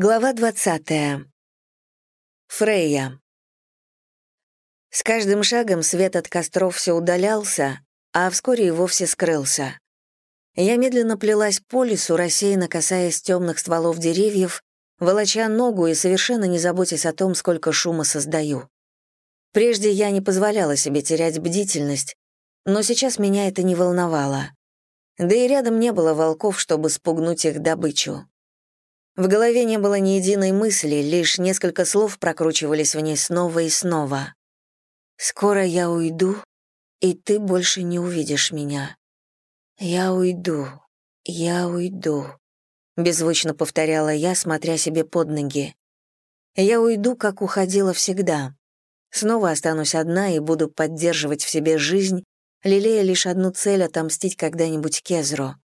Глава 20. Фрейя. С каждым шагом свет от костров все удалялся, а вскоре и вовсе скрылся. Я медленно плелась по лесу, рассеянно касаясь темных стволов деревьев, волоча ногу и совершенно не заботясь о том, сколько шума создаю. Прежде я не позволяла себе терять бдительность, но сейчас меня это не волновало. Да и рядом не было волков, чтобы спугнуть их добычу. В голове не было ни единой мысли, лишь несколько слов прокручивались в ней снова и снова. «Скоро я уйду, и ты больше не увидишь меня. Я уйду, я уйду», — беззвучно повторяла я, смотря себе под ноги. «Я уйду, как уходила всегда. Снова останусь одна и буду поддерживать в себе жизнь, лелея лишь одну цель — отомстить когда-нибудь Кезру.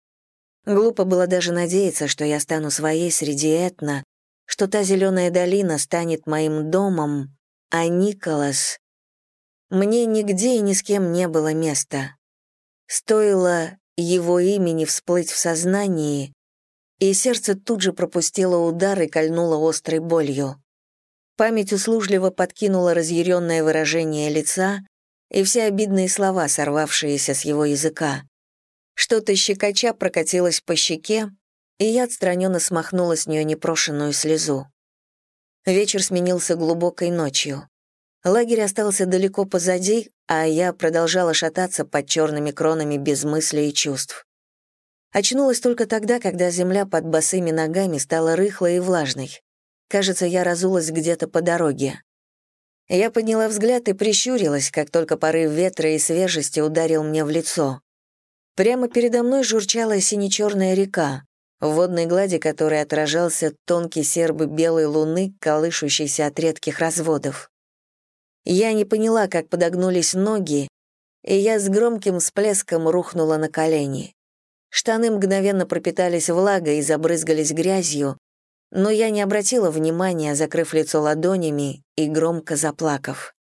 Глупо было даже надеяться, что я стану своей среди Этна, что та зеленая долина станет моим домом, а Николас... Мне нигде и ни с кем не было места. Стоило его имени всплыть в сознании, и сердце тут же пропустило удар и кольнуло острой болью. Память услужливо подкинула разъяренное выражение лица и все обидные слова, сорвавшиеся с его языка. Что-то щекоча прокатилось по щеке, и я отстраненно смахнула с нее непрошенную слезу. Вечер сменился глубокой ночью. Лагерь остался далеко позади, а я продолжала шататься под черными кронами без мыслей и чувств. Очнулась только тогда, когда земля под босыми ногами стала рыхлой и влажной. Кажется, я разулась где-то по дороге. Я подняла взгляд и прищурилась, как только порыв ветра и свежести ударил мне в лицо. Прямо передо мной журчала сине-черная река, в водной глади которой отражался тонкий сербы белой луны, колышущийся от редких разводов. Я не поняла, как подогнулись ноги, и я с громким всплеском рухнула на колени. Штаны мгновенно пропитались влагой и забрызгались грязью, но я не обратила внимания, закрыв лицо ладонями и громко заплакав.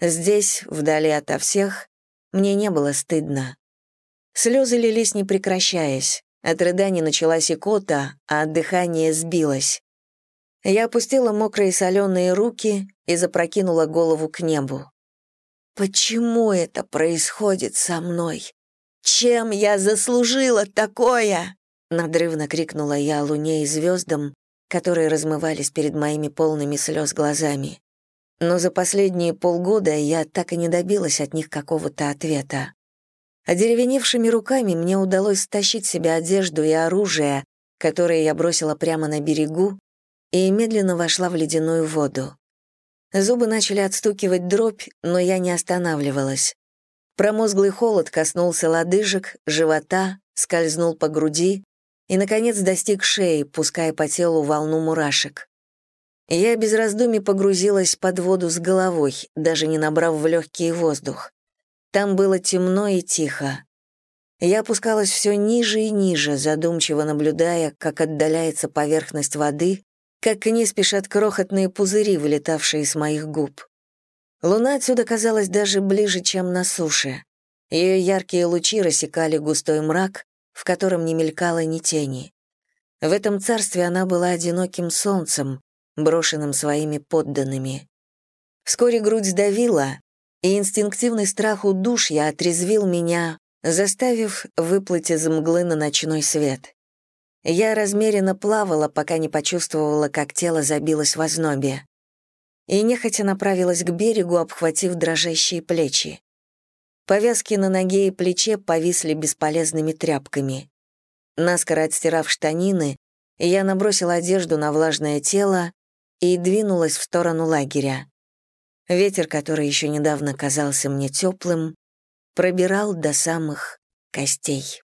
Здесь, вдали ото всех, мне не было стыдно. Слезы лились не прекращаясь. От рыданий началась икота, а от дыхания сбилось. Я опустила мокрые соленые руки и запрокинула голову к небу. «Почему это происходит со мной? Чем я заслужила такое?» Надрывно крикнула я луне и звездам, которые размывались перед моими полными слез глазами. Но за последние полгода я так и не добилась от них какого-то ответа. Одеревеневшими руками мне удалось стащить себе одежду и оружие, которые я бросила прямо на берегу, и медленно вошла в ледяную воду. Зубы начали отстукивать дробь, но я не останавливалась. Промозглый холод коснулся лодыжек, живота, скользнул по груди и, наконец, достиг шеи, пуская по телу волну мурашек. Я без раздумий погрузилась под воду с головой, даже не набрав в легкий воздух. Там было темно и тихо. Я опускалась все ниже и ниже, задумчиво наблюдая, как отдаляется поверхность воды, как к ней спешат крохотные пузыри, вылетавшие из моих губ. Луна отсюда казалась даже ближе, чем на суше. Ее яркие лучи рассекали густой мрак, в котором не мелькало ни тени. В этом царстве она была одиноким солнцем, брошенным своими подданными. Вскоре грудь сдавила, и инстинктивный страх удушья отрезвил меня, заставив выплыть из мглы на ночной свет. Я размеренно плавала, пока не почувствовала, как тело забилось в ознобе. И нехотя направилась к берегу, обхватив дрожащие плечи. Повязки на ноге и плече повисли бесполезными тряпками. Наскоро отстирав штанины, я набросила одежду на влажное тело и двинулась в сторону лагеря. Ветер, который еще недавно казался мне теплым, пробирал до самых костей.